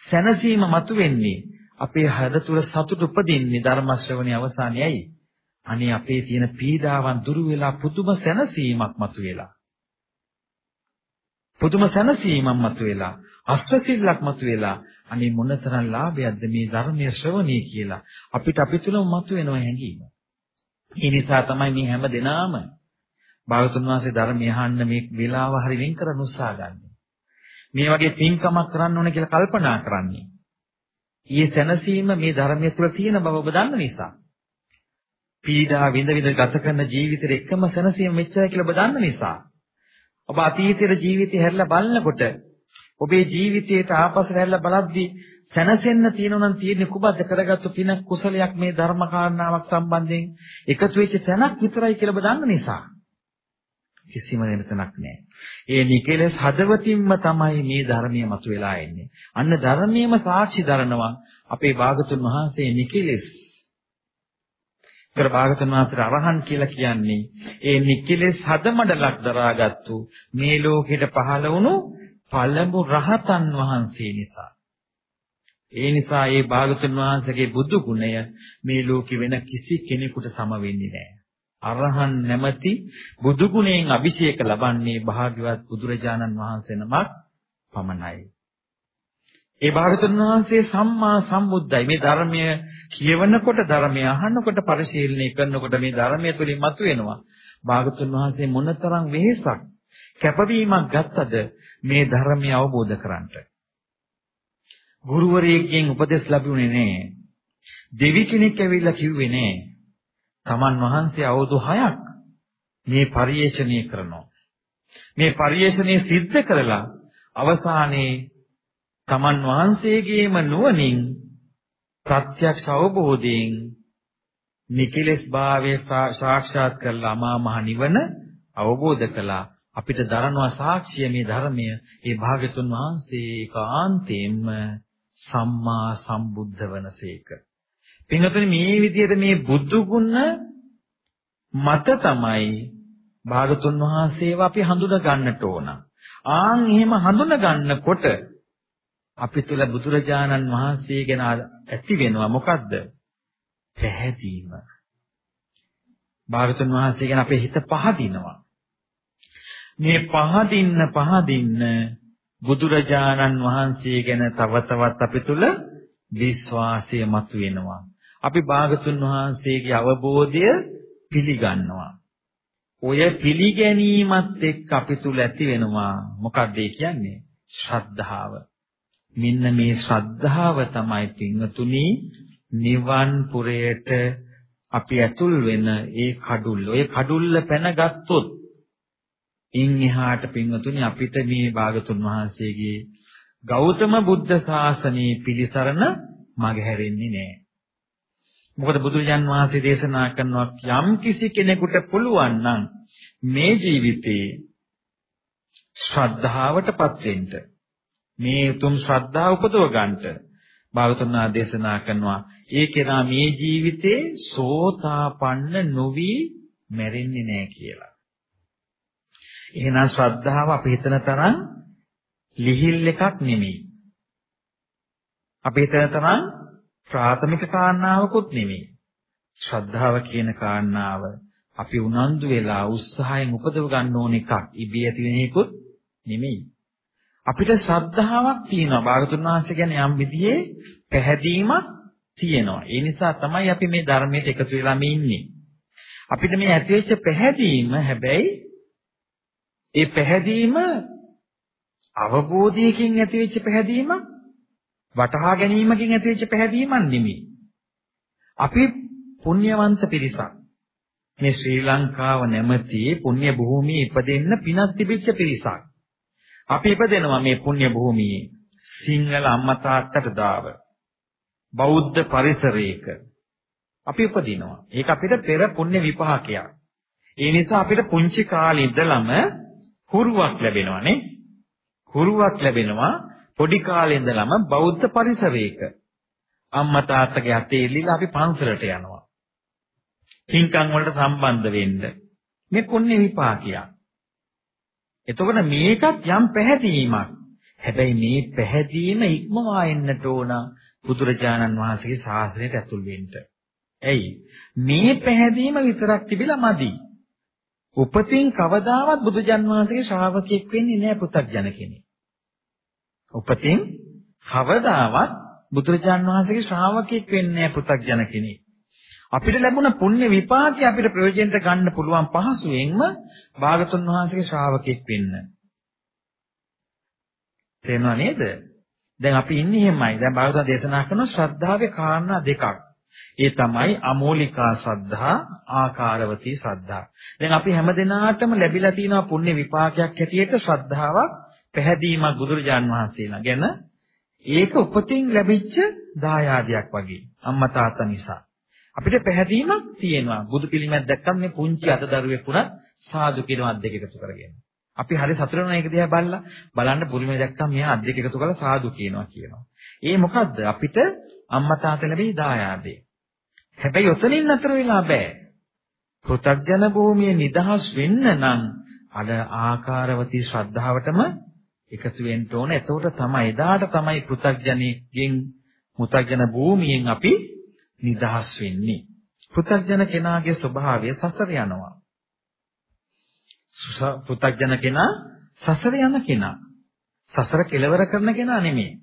සැනසීම මතුවෙන්නේ. අපේ හද තුල සතුට උපදින්නේ ධර්ම ශ්‍රවණයේ අවසානයේයි. අනේ අපේ තියෙන පීඩාවන් දුරු වෙලා පුදුම සැනසීමක් මතුවෙලා. පුදුම සැනසීමක් මතුවෙලා අස්තසිල්ලක් මතුවෙලා අනේ මොනතරම් ලාභයක්ද මේ ධර්මයේ ශ්‍රවණය කියලා අපිට අපි තුලම මතුවෙනව හැඟීම. ඒ නිසා තමයි මේ හැම දිනාම භාගතුන් වහන්සේ ධර්මය අහන්න මේ වෙලාව හරි වෙන් කරන්න උත්සාහ ගන්න. මේ වගේ පින්කමක් කරන්න ඕන කියලා කල්පනා කරන්නේ. ඊයේ සැනසීම මේ ධර්මයේ තුල තියෙන බව ඔබ දන්න නිසා. පීඩා විඳ විඳ ගත කරන ජීවිතේ එකම සැනසීම මෙච්චරයි කියලා ඔබ දන්න නිසා. ඔබ අතීතයේ ජීවිතය හැරිලා බලනකොට ඔබේ ජීවිතයට ආපස්සට හැරිලා බලද්දී සැනසෙන්න තියෙනවා නම් තියෙන්නේ කුබද්ද කරගත්තු පින කුසලයක් මේ ධර්ම කාරණාවක් සම්බන්ධයෙන් එකතු වෙච්ච තැනක් විතරයි කියලා ඔබ දන්න නිසා. කිසිම වෙනතනක් නැහැ. ඒ නිකලස් හදවතින්ම තමයි මේ ධර්මයේ මතුවලා එන්නේ. අන්න ධර්මයේම සාක්ෂි දරනවා අපේ භාගතුන් වහන්සේ නිකලස් කර භාගතුන් වහන්සේට අරහන් කියලා කියන්නේ ඒ නිකලස් හදමඩලක් දරාගත්තු මේ ලෝකෙට පහළ වුණු පළමු රහතන් වහන්සේ නිසා. ඒ නිසා ඒ භාගතුන් වහන්සේගේ බුදු ගුණය මේ ලෝකෙ වෙන කිසි කෙනෙකුට සම වෙන්නේ නැහැ. අරහන් නැමැති බුදු ගුණයෙන් අභිෂේක ලබන්නේ භාග්‍යවත් බුදුරජාණන් වහන්සේ නමක් පමණයි. ඒ භාගතුන් වහන්සේ සම්මා සම්බුද්ධයි. මේ ධර්මය කියවනකොට ධර්මය අහනකොට පරිශීලනය කරනකොට මේ ධර්මය තුලින් මතුවෙනවා. භාගතුන් වහන්සේ මොනතරම් වෙහෙසක් කැපවීමක් ගත්තද මේ ධර්මය අවබෝධ කරගන්නට. ගුරුවරයෙක්ගෙන් උපදෙස් ලැබුණේ නැහැ. දෙවි කෙනෙක් ඇවිල්ලා කිව්වේ නැහැ. තමන් වහන්සේ අවුරුදු 6ක් මේ පරිේශණය කරනවා. මේ පරිේශණය සිද්ධ කරලා අවසානයේ තමන් වහන්සේගේම නුවණින් ප්‍රත්‍යක්ෂ අවබෝධයෙන් නිකලස් භාවය සාක්ෂාත් කරලා අමා මහ නිවන අවබෝධ කළා. අපිට දරනවා සාක්ෂිය මේ ධර්මය ඒ භාග්‍යතුන් වහන්සේ ඒකාන්තයෙන්ම සම්මා සම්බුද්ධ වනසේක. පින්වතුනි මේ විදිහට මේ බුදු ගුණ මත තමයි භාගතුන් වහන්සේව අපි හඳුනා ගන්නට ඕන. ආන් එහෙම හඳුනා ගන්නකොට අපි තුල බුදුරජාණන් වහන්සේ ගැන ඇති වෙනවා මොකද්ද? පැහැදීම. භාගතුන් වහන්සේ ගැන අපේ හිත පහදිනවා. මේ පහදින්න පහදින්න බුදුරජාණන් වහන්සේ ගැන තව තවත් අපි තුල විශ්වාසය මතුවෙනවා. අපි භාගතුන් වහන්සේගේ අවබෝධය පිළිගන්නවා. ඔය පිළිගැනීමත් එක්ක අපි තුල ඇති වෙනවා මොකක්ද කියන්නේ? ශ්‍රද්ධාව. මෙන්න මේ ශ්‍රද්ධාව තමයි පින්තුනි නිවන් පුරයට අපි ඇතුල් වෙන ඒ කඩුල්ල. ඔය කඩුල්ල පැනගත්තොත් ඉන් එහාට පින්වතුනි අපිට මේ භාගතුන් වහන්සේගේ ගෞතම බුද්ධ ශාසනයේ පිළිසරණ මගහැරෙන්නේ නැහැ. මොකද බුදුරජාන් වහන්සේ දේශනා කරනවා යම් කිසි කෙනෙකුට පුළුවන් නම් මේ ජීවිතේ ශ්‍රද්ධාවටපත් වෙන්න මේ උතුම් ශ්‍රද්ධාව උපදව ගන්නට භාගතුන් දේශනා කරනවා ඒ කෙනා මේ ජීවිතේ සෝතාපන්න නොවි මැරෙන්නේ නැහැ කියලා. එහෙනම් ශ්‍රද්ධාව අපි හිතන තරම් ලිහිල් එකක් නෙමෙයි. අපි හිතන තරම් ප්‍රාථමික කාරණාවකුත් නෙමෙයි. ශ්‍රද්ධාව කියන කාරණාව අපි උනන්දු වෙලා උත්සාහයෙන් උපදව ගන්න ඕන එකක්. ඉබේ ඇති වෙන එකකුත් නෙමෙයි. අපිට ශ්‍රද්ධාවක් තියෙනවා. භාගතුන් වහන්සේ කියන්නේ යම් විදිහේ පැහැදීමක් තියෙනවා. ඒ නිසා තමයි අපි මේ ධර්මයට එකතු වෙලා මේ ඉන්නේ. අපිට මේ ඇතිවෙච්ච පැහැදීම හැබැයි ඒ පැහැදීම අවබෝධයකින් ඇතිවෙච්ච පැහැදීමක් වටහා ගැනීමකින් ඇතිවෙච්ච පැහැදීමක් නෙමෙයි. අපි පුණ්‍යවන්ත පිරිසක්. මේ ශ්‍රී ලංකාව නැමැති පුණ්‍ය භූමියේ ඉපදෙන්න පිනක් තිබිච්ච පිරිසක්. අපි ඉපදෙනවා මේ පුණ්‍ය භූමියේ සිංහල අම්මා තාත්තට දාව බෞද්ධ පරිසරයක අපි උපදිනවා. ඒක අපිට පෙර පුණ්‍ය විපාකයක්. ඒ නිසා අපිට පුංචි කාලේ ඉඳලම හුරුවක් ලැබෙනවා නේ. හුරුවක් ලැබෙනවා පොඩි කාලේ ඉඳලම බෞද්ධ පරිසරයක. අම්මා තාත්තගේ අතේ ඉල්ලලා අපි පන්සලට යනවා. පින්කම් වලට සම්බන්ධ වෙන්න. මේ පුණ්‍ය විපාකයක්. එතකොට මේකත් යම් පැහැදීමක්. හැබැයි මේ පැහැදීම ඉක්මවා එන්නට ඕන බුදුරජාණන් වහන්සේගේ ශාසනයට ඇතුල් වෙන්න. ඇයි? මේ පැහැදීම විතරක් තිබිලා මදි. උපතින් කවදාවත් බුදුජන් වහන්සේගේ ශ්‍රාවකෙක් වෙන්නේ නැහැ පු탁ජන කෙනෙක්. උපතින් කවදාවත් බුදුරජාන් වහන්සේගේ ශ්‍රාවකෙක් වෙන්නේ නැහැ පු탁ජන කෙනෙක්. අපිට ලැබුණ පුණ්‍ය විපාකي අපිට ප්‍රයෝජනට ගන්න පුළුවන් පහසුවෙන්ම භාගතුන් වහන්සේගේ ශ්‍රාවකෙක් වෙන්න. තේරුණා නේද? දැන් අපි ඉන්නේ එහෙමයි. දැන් භාගතුන් දේශනා කරන ශ්‍රද්ධාවේ කාරණා දෙකක්. ඒ තමයි අමෝලිකා ශ්‍රද්ධා, ආකාරවතී ශ්‍රද්ධා. දැන් අපි හැමදෙනාටම ලැබිලා තියෙන පුණ්‍ය විපාකයක් හැටියට ශ්‍රද්ධාවක් පැහැදීමක් බුදුරජාන් වහන්සේලා ගැන ඒක උපතින් ලැබිච්ච දායාදයක් වගේ අම්මා තාත්තා නිසා. අපිට පැහැදීමක් තියෙනවා. බුදු පිළිමයක් දැක්කම මේ පුංචි අත දරුවෙක් වුණත් සාදු කියන අත් දෙක එකතු කරගෙන. අපි හරි සතුටු වෙනවා ඒක දිහා බලලා බලන්න පුරුමේ දැක්කම මෙයා අත් දෙක එකතු කරලා සාදු කියනවා කියනවා. ඒ මොකද්ද? අපිට අම්මා තාත්තා ලැබී දායාදේ. හැබැයි ඔතනින් නතර වෙලා බෑ. පෘථග්ජන භූමියේ නිදහස් වෙන්න නම් අර ආකාරවතී ශ්‍රද්ධාවටම එකතු වෙන්න ඕන. එතකොට තමයි එදාට තමයි පෘථග්ජනෙකින් මුතග්ජන භූමියෙන් අපි නිදහස් වෙන්නේ. පෘථග්ජන කෙනාගේ ස්වභාවය සසර යනවා. පෘථග්ජන කෙනා සසර යන කෙනා. සසර කෙලවර කරන කෙනා නෙමෙයි.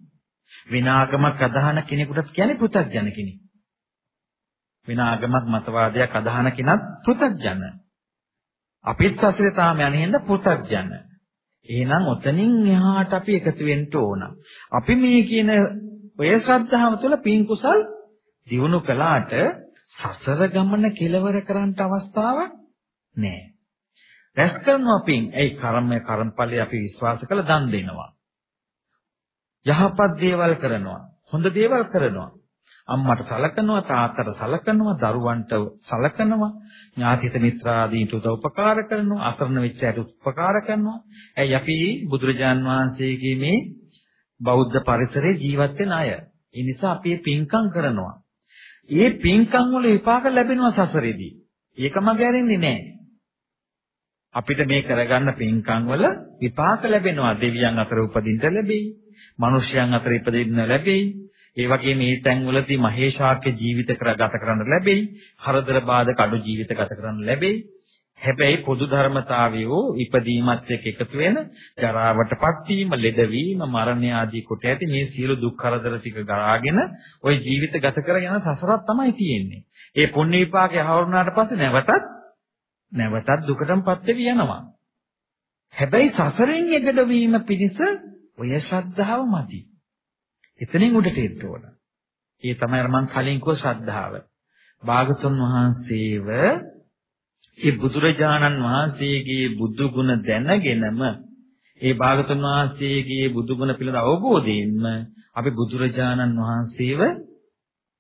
විනාගමක් අදහන කෙනෙකුට කියන්නේ පෘථග්ජන කෙනෙක්. විනාගමක් මතවාදයක් අදහන කෙනත් පෘථග්ජන. අපිත් සසරේ තාම යන්නේ හින්දා පෘථග්ජන. එහෙනම් ඔතනින් එහාට අපි එකතු වෙන්න ඕන. අපි මේ කියන ඔය ශ්‍රද්ධාව තුළ පින් කුසල් දිනු කළාට සසර ගමන කෙලවර කරන්න අවස්ථාවක් නැහැ. රැස් කරනවා පින්. ඒ කර්මය කර්මඵලයේ අපි විශ්වාස කළ දන් දෙනවා. යහපත් දේවල් කරනවා. හොඳ දේවල් කරනවා. අම්මට සලකනවා තාත්තට සලකනවා දරුවන්ට සලකනවා ඥාතිත මිත්‍රාදීන්ට උපකාර කරනවා අසරණ වෙච්ච අයට උපකාර කරනවා ඇයි අපි බුදුරජාන් වහන්සේගේ මේ බෞද්ධ පරිසරයේ ජීවත් වෙන අය ඒ නිසා අපි පින්කම් කරනවා ඒ පින්කම් වල විපාක ලැබෙනවා සසරේදී. ඒකම ගැරෙන්නේ නැහැ. අපිට මේ කරගන්න පින්කම් වල විපාක ලැබෙනවා. දෙවියන් අතර උපදින්න ලැබෙයි. මිනිස්යන් අතර ඉපදෙන්න ලැබෙයි. ඒ වගේ මේ තැන්වලදී මහේශාක්‍ය ජීවිත කර ගත කරන්න ලැබෙයි. හරදර බාධක අඩු ජීවිත ගත කරන්න ලැබෙයි. හැබැයි පොදු ධර්මතාවයෝ ඉපදීමත් එක්ක එකතු වෙන ජරාවටපත් වීම, ලෙඩවීම, මරණය ආදී කොට ඇති මේ සියලු දුක් කරදර ටික ගලාගෙන ওই ජීවිත ගත කර යන සසරක් තමයි තියෙන්නේ. ඒ පුණ්‍ය විපාකේ හවුරුනාට පස්සේ නැවතත් නැවතත් දුකටමපත් වෙවි යනවා. හැබැයි සසරෙන් එගඩ වීම පිණිස ඔය ශ්‍රද්ධාව මදි. එතනින් උඩට එන්න ඕන. ඒ තමයි මම කලින් කිව්ව ශ්‍රද්ධාව. භාගතුන් වහන්සේව ඒ බුදුරජාණන් වහන්සේගේ බුදු ගුණ දැනගෙනම ඒ භාගතුන් වහන්සේගේ බුදු ගුණ පිළිබඳ අවබෝධයෙන්ම අපි බුදුරජාණන් වහන්සේව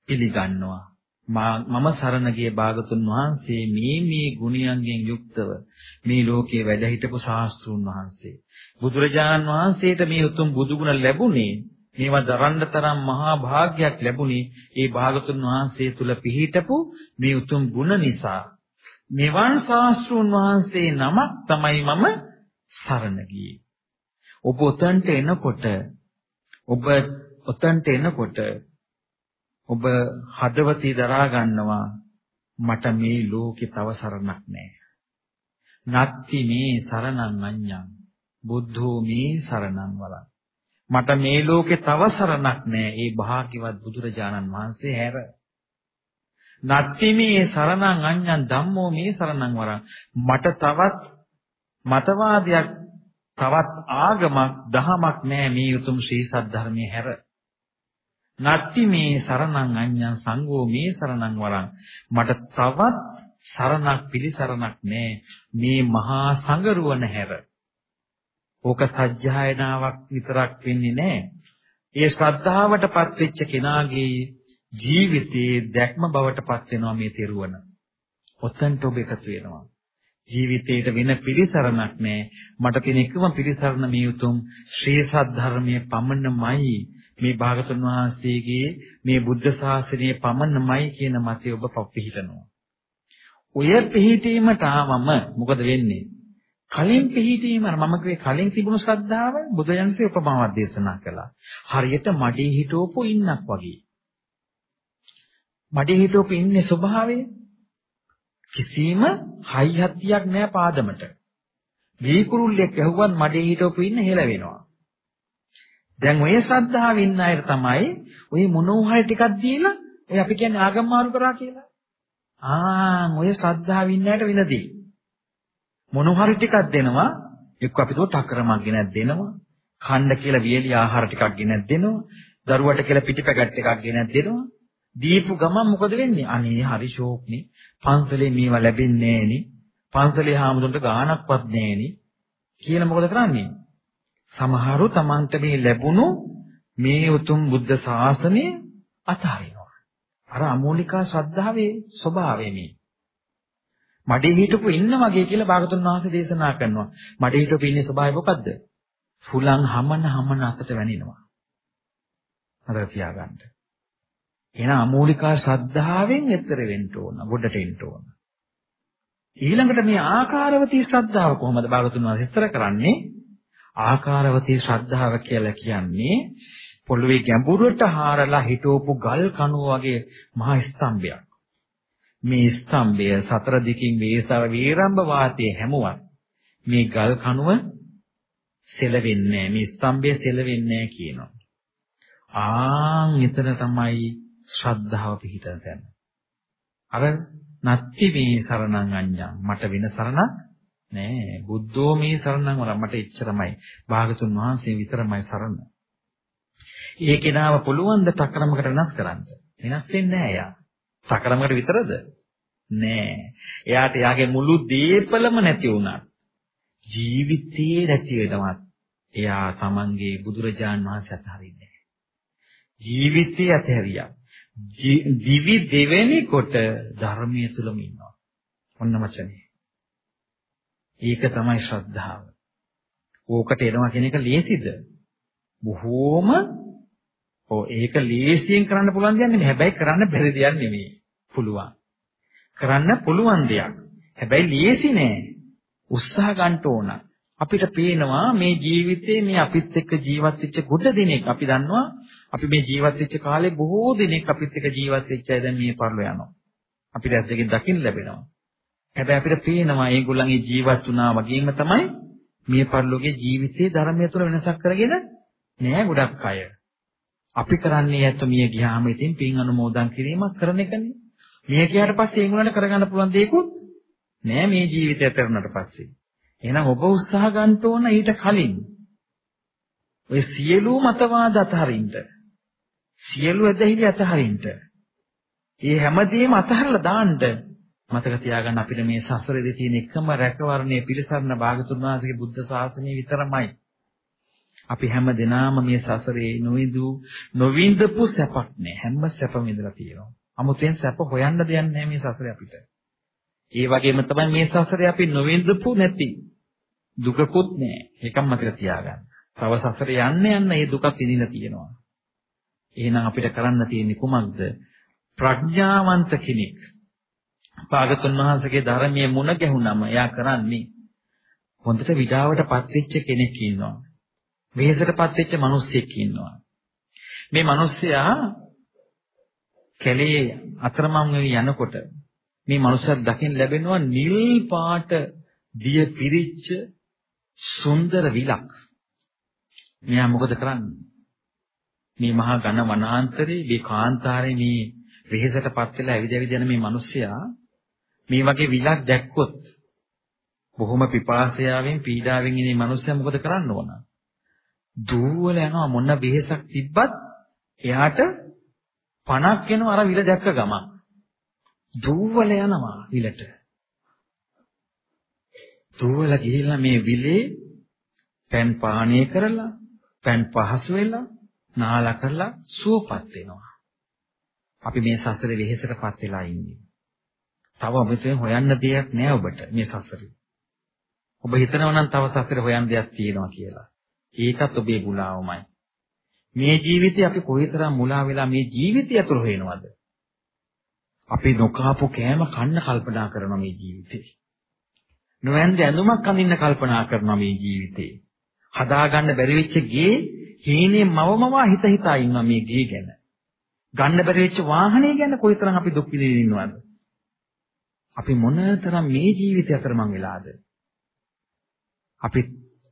පිළිගන්නවා. මම සරණ ගිය භාගතුන් වහන්සේ මේ මේ ගුණයන්ගෙන් යුක්තව මේ ලෝකේ වැඩ හිටපු ශාස්ත්‍රුන් වහන්සේ. බුදුරජාණන් වහන්සේට මේ උතුම් බුදු ගුණ ලැබුණේ මේවා දරන්න තරම් මහා භාග්යක් ලැබුණේ ඒ භාගතුන් වහන්සේ තුල පිහිටපු මේ උතුම් ගුණ නිසා. මෙවන් ශාස්ත්‍රුන් වහන්සේ නමක් තමයි මම සරණ ගියේ. ඔබ උතන්ට එනකොට ඔබ උතන්ට එනකොට ඔබ හදවතේ දරා ගන්නවා මට මේ ලෝකේ තව සරණක් නැහැ. නත්ති මේ සරණං අඤ්ඤං බුද්ධෝ මේ සරණං වරං. මට මේ ලෝකේ තව සරණක් නැහැ. ඒ භාග්‍යවත් බුදුරජාණන් වහන්සේ හැර. නත්ති මේ සරණං අඤ්ඤං ධම්මෝ මේ සරණං වරං. මට තවත් මතවාදයක් තවත් ආගමක් දහමක් නෑ මේ උතුම් ශ්‍රී සද්ධර්මයේ හැර. නත්ති මේ සරණං අඤ්ඤං සංඝෝ මේ සරණං වරං මට තවත් සරණක් පිළිසරණක් නෑ මේ මහා සංගරුවන හැර ඕක සත්‍යයනාවක් විතරක් වෙන්නේ නැහැ. ඒ ශ්‍රද්ධාවටපත් වෙච්ච කෙනාගේ ජීවිතයේ දැක්ම බවටපත් වෙනවා මේ තෙරුවන. ඔතෙන්ට ඔබ එකතු වෙනවා. ජීවිතේට වෙන පිළිසරණක් නැහැ. මට තියෙන එකම පිළිසරණ මේ උතුම් ශ්‍රී සද්ධර්මයේ පමණමයි මේ භාගතුන් වහන්සේගේ මේ බුද්ධ ශාසනයේ පමණමයි කියන මතය ඔබ පිළිහිටනවා. ඔය පිළිහිටීමට ආවම මොකද වෙන්නේ? කලින් පිළිහිටීම මම කිව්වේ කලින් තිබුණු ශ්‍රද්ධාව බුදුයන්සේ උපමාවක් දේශනා කළා. හරියට මඩේ හිටවපු ඉන්නක් වගේ. මඩේ හිටවපු ඉන්නේ ස්වභාවය කිසිම හයිහත්තියක් නැහැ පාදමට. වීකුරුල්ලෙක් ඇහුවත් මඩේ හිටවපු ඉන්න හෙල වෙනවා. දැන් ඔය ශ්‍රද්ධාව ඉන්න අය තමයි ඔය මොනෝහරි ටිකක් දීලා ඔය අපි කියන්නේ ආගම් මාරු කරා කියලා. ආ ඔය ශ්‍රද්ධාව ඉන්න අයට විනදී. මොනෝහරි ටිකක් දෙනවා එක්ක අපි තුව ටකරමක් ගෙනත් දෙනවා. කන්න කියලා වියලි ආහාර ටිකක් ගෙනත් දෙනවා. දරුවට කියලා පිටිපැකට් එකක් ගෙනත් දෙනවා. දීපු ගමන් මොකද වෙන්නේ? අනේ හරි ෂෝක්නේ. පන්සලේ මේවා ලැබෙන්නේ නෑනේ. පන්සලේ හාමුදුරන්ට ගාණක්වත් නෑනේ. කියලා මොකද කරන්නේ? සමහරු Tamante මේ ලැබුණු මේ උතුම් බුද්ධ ශාසනය අතහරිනවා. අර අමෝලිකා ශ්‍රද්ධාවේ ස්වභාවය මේ. මඩේ හිටපු ඉන්න වගේ කියලා භාගතුන් වහන්සේ දේශනා කරනවා. මඩේ හිටපු ඉන්නේ ස්වභාවය මොකද්ද? ෆුලං හමන හමන අතට වැනිනවා. අර තියාගන්න. එහෙනම් අමෝලිකා ශ්‍රද්ධාවෙන් එතර වෙන්න ඕන, ගොඩට එන්න ඕන. ඊළඟට මේ ආකාරවතී ශ්‍රද්ධාව කොහොමද භාගතුන් වහන්සේ විස්තර කරන්නේ? ආකාරවතී ශ්‍රද්ධාව කියලා කියන්නේ පොළවේ ගැඹුරට හාරලා හිටවපු ගල් කණුව වගේ මහා ස්තම්භයක්. මේ ස්තම්භය සතර දිකින් වේසව වීරම්භ වාතයේ හැමුවත් මේ ගල් කණුව සෙලවෙන්නේ මේ ස්තම්භය සෙලවෙන්නේ කියනවා. ආන් එතන තමයි ශ්‍රද්ධාව පිහිටන තැන. අර නත්ති මේ සරණං අඤ්ඤං මට වෙන සරණක් නෑ බුද්ධෝ මේ සරණං වල මට එච්චරමයි භාගතුන් වහන්සේ විතරමයි සරණ. ඒ කෙනාව පුළුවන් ද තකරමකට වෙනස් කරන්න. වෙනස් වෙන්නේ නෑ යා. තකරමකට විතරද? නෑ. එයාට එයාගේ මුළු දීපලම නැති වුණා. ජීවිතේ නැති වෙනවත් එයා තමන්ගේ බුදුරජාන් වහන්සේ අතහරින්නේ නෑ. ජීවිතේ අතහැරියා. දිවි දෙවෙනි කොට ධර්මයේ තුලම ඉන්නවා. ඔන්න වචනේ. ඒක තමයි ශ්‍රද්ධාව. ඕකට එනවා කියන එක ලේසිද? බොහෝම ඔව් ඒක ලේසියෙන් කරන්න පුළුවන් දෙයක් නෙමෙයි. හැබැයි කරන්න බැරි දෙයක් නෙමෙයි. පුළුවන්. කරන්න පුළුවන් දෙයක්. හැබැයි ලේසි නෑ. උත්සාහ ගන්න ඕන. අපිට පේනවා මේ ජීවිතේ මේ අපිත් එක්ක ජීවත් වෙච්ච ගොඩ දෙනෙක් අපි දන්නවා අපි මේ ජීවත් වෙච්ච කාලේ බොහෝ දෙනෙක් අපිත් එක්ක ජීවත් වෙච්ච අය දැන් මේ පරලෝ යනවා. අපිට ඇත්තකින් දකින්න ලැබෙනවා. හැබැයි අපිට පේනවා මේගොල්ලන්ගේ ජීවත් වුණා වගේම තමයි මේ පරිලෝකයේ ජීවිතයේ ධර්මය තුළ වෙනසක් කරගෙන නෑ ගොඩක් අය. අපි කරන්නේ ඇත්ත මිය ගියාම ඉතින් පින් අනුමෝදන් කිරීමක් කරන එකනේ. මිය ගියාට පස්සේ ඒගොල්ලන්ට කරගන්න පුළුවන් දේකුත් නෑ මේ ජීවිතය ඇතරුණාට පස්සේ. එහෙනම් ඔබ උත්සාහ ගන්න ඕන ඊට කලින් ඔය සියලු මතවාද අතහරින්න. සියලු ඇදහිලි අතහරින්න. මේ හැමදේම අතහරලා දාන්න මතක තියාගන්න අපිට මේ සසරේදී තියෙන එකම රැකවරණය පිළිසරණ භාගතුන් වහන්සේගේ බුද්ධ ශාසනය විතරමයි. අපි හැම දිනාම මේ සසරේ නොවිඳු නොවිඳපු සැපක් නෑ. හැම සැපම විඳලා තියෙනවා. 아무තෙන් සැප හොයන්න දෙයක් නෑ මේ සසරේ අපිට. ඒ වගේම තමයි මේ සසරේ අපි නොවිඳපු නැති දුකකුත් නෑ. ඒකම මතක තියාගන්න. තව සසරේ යන්න යන්න මේ දුකක් විඳින්න තියෙනවා. එහෙනම් අපිට කරන්න තියෙන්නේ කුමක්ද? ප්‍රඥාවන්ත කෙනෙක් භාගතුන් වහන්සේගේ ධර්මයේ මුණ ගැහුනම එයා කරන්නේ හොඳට විඩාවටපත් වෙච්ච කෙනෙක් ඉන්නවා. වෙහෙසටපත් වෙච්ච මිනිස්සෙක් ඉන්නවා. මේ මිනිස්සයා කැලේ අතරමං වෙවි යනකොට මේ මනුස්සයෙක් දකින්න ලැබෙනවා නිල් පාට දිය පිරිච්ච සුන්දර විලක්. මෙයා මොකද කරන්නේ? මේ මහා ඝන වනාන්තරේ මේ කාන්තාරේ මේ වෙහෙසටපත් වෙලා ඇවිද ඇවිද යන මේ මිනිස්සයා මේ වගේ විලක් දැක්කොත් බොහොම පිපාසයාවෙන් පීඩාවෙන් ඉන්නේ මිනිස්සයා මොකද කරන්න ඕන? දූවල යනවා මොන වෙහෙසක් තිබ්බත් එයාට පණක් එනවා අර විල දැක්ක ගමන්. දූවල යනවා විලට. දූවල ගිහිල්ලා මේ විලේ පෑන් පානය කරලා, පෑන් පහසු වෙලා, නාලා කරලා සුවපත් වෙනවා. අපි මේ සසරේ වෙහෙසටපත් වෙලා ඉන්නේ. තව ඔබට හොයන්න දෙයක් නෑ ඔබට මේ සසරේ. ඔබ හිතනවා නම් තව සසරේ හොයන්න දෙයක් තියෙනවා කියලා. ඒකත් ඔබේ මුලාවමයි. මේ ජීවිතේ අපි කොයිතරම් මුලා වෙලා මේ ජීවිතය අතුරු හේනවද? අපි නොකාපු කෑම කන්න කල්පනා කරනවා මේ ජීවිතේ. නොවැන්ද ඇඳුමක් අඳින්න කල්පනා කරනවා මේ ජීවිතේ. හදාගන්න බැරි වෙච්ච ගේ හීනේ මවමවා හිත හිතා ඉන්නවා මේ ගේ ගැන. ගන්න බැරි වෙච්ච වාහනේ ගැන කොයිතරම් අපි දුක් විඳින්න ඉන්නවද? අපි මොනතරම් මේ ජීවිතය අතරමං වෙලාද? අපි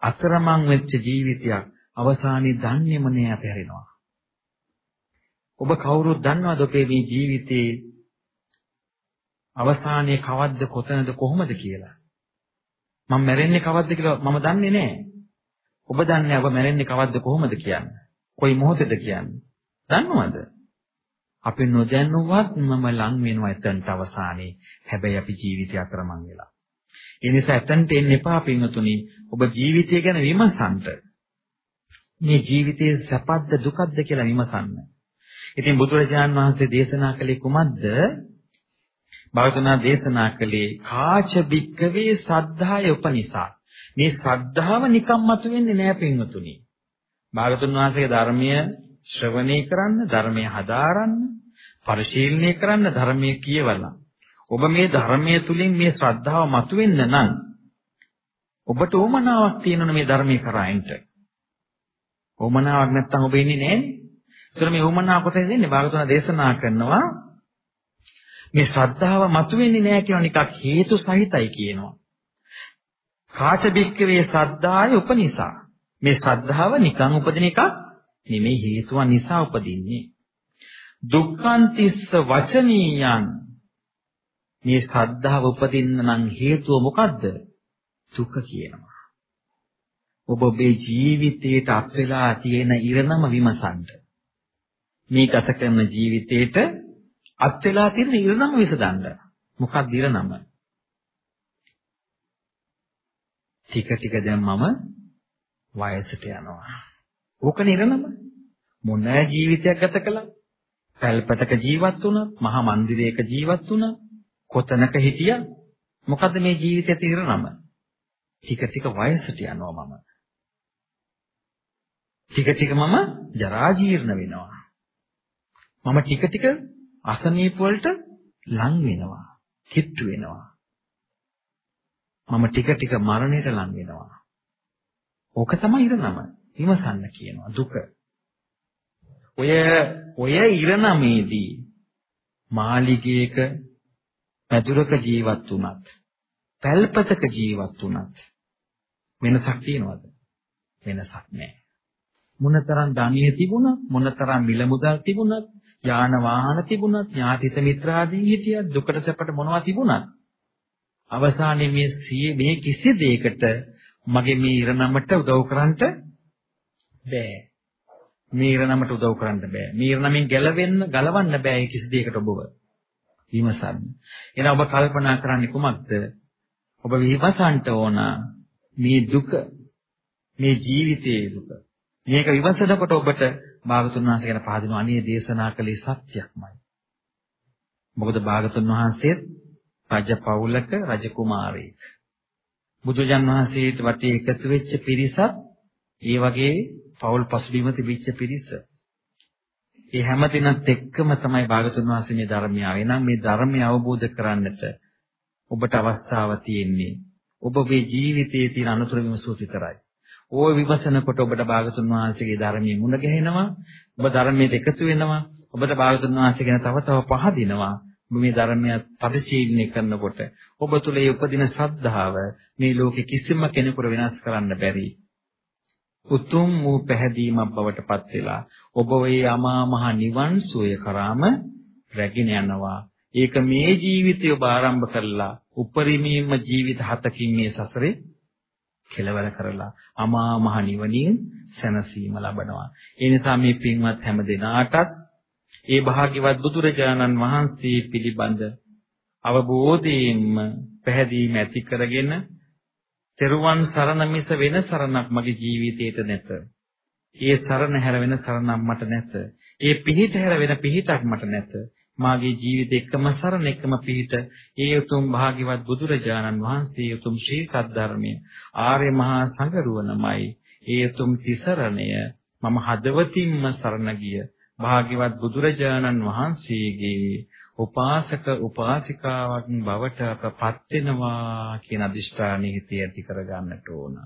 අතරමං වෙච්ච ජීවිතයක් අවසානයේ දන්නේම නෑ අපහැරෙනවා. ඔබ කවුරුත් දන්නවද ඔබේ මේ ජීවිතේ අවසානයේ කවද්ද කොතනද කොහොමද කියලා? මම මැරෙන්නේ කවද්ද කියලා මම දන්නේ නෑ. ඔබ දන්නේ ඔබ මැරෙන්නේ කවද්ද කොහොමද කියන්නේ? කොයි මොහොතේද කියන්නේ? දන්නවද? අපි නොදැනුවත්මම ලං වෙනවා එතනට අවසානයේ. හැබැයි අපි ජීවිතය අතරමං වෙලා. ඒ නිසා එතනට එන්න එපා පින්වතුනි. ඔබ ජීවිතය ගැන විමසන්න. මේ ජීවිතයේ සැපද්ද දුකද්ද කියලා විමසන්න. ඉතින් බුදුරජාන් වහන්සේ දේශනා කළේ කුමක්ද? භාගතුනා දේශනා කළේ කාච බික්කවේ සද්ධාය උපනිසා. මේ ශ්‍රද්ධාව නිකම් මතුවෙන්නේ නෑ පින්වතුනි. භාගතුන් වහන්සේගේ ධර්මය ශ්‍රවණය කරන්න, ධර්මය හදාරන්න, පරිශීලනය කරන්න, ධර්මය කියවලා. ඔබ මේ ධර්මයේ තුලින් මේ ශ්‍රද්ධාව මතුවෙන්න නම් ඔබට උමනාවක් තියෙනවනේ මේ ධර්මයේ කරායින්ට. උමනාවක් නැත්තම් ඔබ ඉන්නේ නෑනේ. ඒතර මේ උමනාව කොටද දෙන්නේ? භාගතුනා දේශනා කරනවා මේ ශ්‍රද්ධාව මතුවෙන්නේ නෑ කියන එකක් හේතු සහිතයි කියනවා. කාච බික්කවේ සද්ධාය උපනිසා. මේ ශ්‍රද්ධාව නිකන් උපදින එකක් නෙමෙයි හේතුව නිසා උපදින්නේ. දුක්ඛන්තිස්ස වචනීයං මේ ශ්‍රද්ධාව උපදින්න නම් හේතුව මොකද්ද? දුක කියනවා. ඔබ ඔබේ ජීවිතයට අත් වෙලා තියෙන ඉරණම විමසන්න. මේ ගත කරන ජීවිතේට අත් වෙලා තියෙන ඉරණම විසඳන්න. මොකක්ද ඉරණම? ටික ටික දැන් මම වයසට යනවා. ඕක නිරනම මොන ජීවිතයක් ගත කළා? පැල්පතක ජීවත් වුණා, මහා මන්දිරයක ජීවත් වුණා, කොතනක හිටියා? මොකද්ද මේ ජීවිතයේ තිරනම? ටික ටික වයසට යනවා මම. ටික ටික මම ජරා ජීර්ණ වෙනවා. මම ටික ටික අසනීප වලට ලං වෙනවා. කිට්ටු වෙනවා. මම ටික ටික මරණයට ලං වෙනවා. ඕක තමයි ඉරණම. විමසන්න කියනවා දුක. ඔය ඔය ඉරණමේදී මාලිගයක පැදුරක ජීවත් වුණත්, පැල්පතක ජීවත් වුණත් වෙනසක් තියනවද? වෙනසක් නැහැ. මොනතරම් ධනිය තිබුණත්, මොනතරම් මිල මුදල් තිබුණත්, යාන වාහන තිබුණත්, ඥාතිත මිත්‍රාදී හිටියත්, දුකට සැපට මොනවා තිබුණත් අවසානයේ මේ සිය මේ කිසි දෙයකට මගේ මේ ඉරණමට උදව් කරන්නට බෑ. මේ ඉරණමට උදව් කරන්න බෑ. මේ ඉරණමෙන් ගැලවෙන්න ගලවන්න බෑ ඒ කිසි දෙයකට ඔබව. විමසන්න. එහෙනම් ඔබ කල්පනා කරන්නේ කුමක්ද? ඔබ විමසන්න ඕන මේ දුක මේ ජීවිතයේ දුක. මේක විමසනකොට ඔබට භාගතුන් වහන්සේ ගැන පහදිනවා අනේ දේශනා කළේ සත්‍යක්මයි. මොකද භාගතුන් වහන්සේත් රජ පවුලක රජ කුමාරයෙක්. බුදුජන් වහන්සේට වටේ එකතු වෙච්ච පිරිසත් ඒ වගේ පවුල් පසුබිම තිබිච්ච පිරිස. ඒ හැම දිනත් එක්කම තමයි භාගතුන් වහන්සේ මේ ධර්මය ආවේ. නම් මේ ධර්මය අවබෝධ කරන්නට ඔබට අවස්ථාව තියෙන්නේ. ඔබ මේ ජීවිතයේ තියෙන අනුතර විමසුත් විතරයි. ඕය විවසනකොට ඔබට භාගතුන් වහන්සේගේ ධර්මයේ මුණ ගැහෙනවා. ඔබ ධර්මයට එකතු වෙනවා. ඔබට භාගතුන් වහන්සේ ගැන තව තව පහදිනවා. මේ ධර්මය පරිශීලනය කරනකොට ඔබ තුළ ඒ උපදින ශ්‍රද්ධාව මේ ලෝකෙ කිසිම කෙනෙකුට වෙනස් කරන්න බැරි. උතුම් වූ පැහැදීමක් බවට පත් වෙලා ඔබ ඒ අමා මහ නිවන් සුවය කරාම රැගෙන යනවා. ඒක මේ ජීවිතය ඔබ ආරම්භ කරලා උපරිමයෙන්ම ජීවිත හතකින් මේ සසරේ කෙලවර කරලා අමා මහ නිවනින් සැනසීම ලබනවා. ඒ නිසා මේ පින්වත් හැම දිනාටත් ඒ භාග්‍යවත් බුදුරජාණන් වහන්සේ පිළිබඳ අවබෝධයෙන්ම පැහැදීම ඇති කරගෙන තෙරුවන් සරණ මිස වෙන සරණක් මගේ ජීවිතේට නැත. ඒ සරණ හැර වෙන සරණක් මට නැත. ඒ පිහිට හැර වෙන පිහිටක් මට නැත. මාගේ ජීවිතේ එකම සරණ එකම පිහිට ඒ උතුම් භාග්‍යවත් බුදුරජාණන් වහන්සේ උතුම් ශ්‍රී සද්ධර්මය ආර්ය මහා සංගරුවනමයි ඒ උතුම් තිසරණය මම හදවතින්ම සරණ ගිය භාග්‍යවත් බුදුරජාණන් වහන්සේගේ උපාසක උපාසිකාවක් බවට අපපත් වෙනවා කියන අදිෂ්ඨානෙ හිතේ ඇති කරගන්නට ඕන.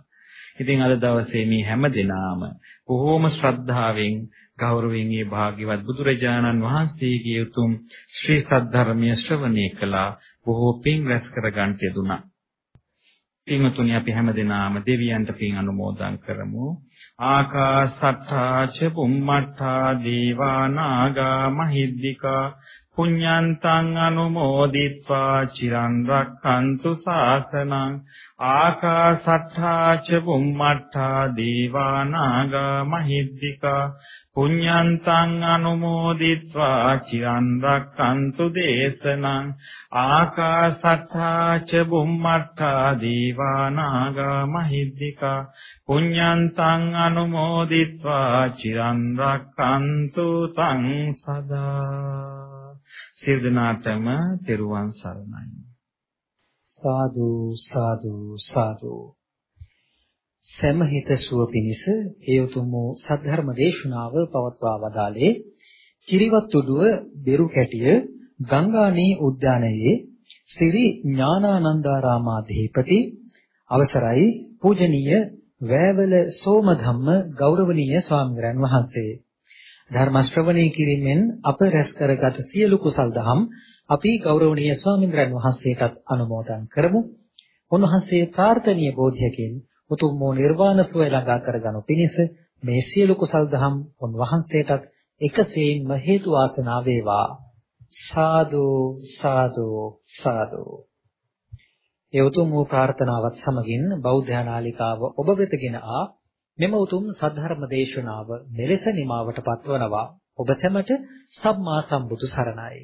ඉතින් අද දවසේ මේ හැම දිනාම බොහෝම ශ්‍රද්ධාවෙන් ගෞරවයෙන් මේ භාග්‍යවත් බුදුරජාණන් වහන්සේගේ උතුම් ශ්‍රී සද්ධර්මයේ ශ්‍රවණය කළා බොහෝ පින් රැස් කර ගන්නට යෙදුණා. පින්තුනි අපි හැමදෙනාම දෙවියන්ට පින් අනුමෝදන් කරමු. ආකාසත්තා ච බුම්මත්තා දීවා නාග මහිද්దికා පුඤ්ඤන්තං අනුමෝදිත්වා චිරන් රක්ඛන්තු සාසනං ආකාසට්ඨා ච බුම්මට්ඨා දේවා නාග මහිද්దికා පුඤ්ඤන්තං අනුමෝදිත්වා චිරන් රක්ඛන්තු දේශනං ආකාසත්තා ච බුම්මත්තා දීවා නාග මහිද්దికා පුඤ්ඤන්තං අනුමෝදිත්වා චිරන් රක්ඛන්තු තං සදා සියලු දෙනාටම තෙරුවන් සරණයි. සාදු සාදු සාදු. සමහිත සුව පිණිස ඒ උතුම් වූ සද්ධර්ම දේශනාව පවත්වා වදාළේ කිරිවත්තුඩුව බෙරු කැටිය ගංගානී උද්‍යානයේ ශ්‍රී ඥානානන්දාරාමාධිපති අවසරයි පූජනීය වෑවල සෝමධම්ම ගෞරවනීය ස්වාමීන් වහන්සේ ධර්ම ශ්‍රවණය කිරීමෙන් අප රැස් කරගත් සියලු කුසල් දහම් අපි ගෞරවනීය ස්වාමීන් වහන්සේටත් අනුමෝදන් කරමු. උන්වහන්සේ ප්‍රාර්ථනීය බෝධියකින් උතුම් වූ නිර්වාණ සුවය ළඟා කරගනු පිණිස මේ සියලු කුසල් දහම් උන්වහන්සේටත් එකසේම හේතු වාසනා වේවා. සාදු සාදු සාදු ඒ උතුම් වූ ප්‍රාර්ථනාවත් සමගින් බෞද්ධ නාලිකාව ඔබ වෙතගෙන ආ මෙම උතුම් සද්ධර්ම දේශනාව මෙලෙස නිමාවට පත්වනවා ඔබ සැමට සම්මා සම්බුදු සරණයි.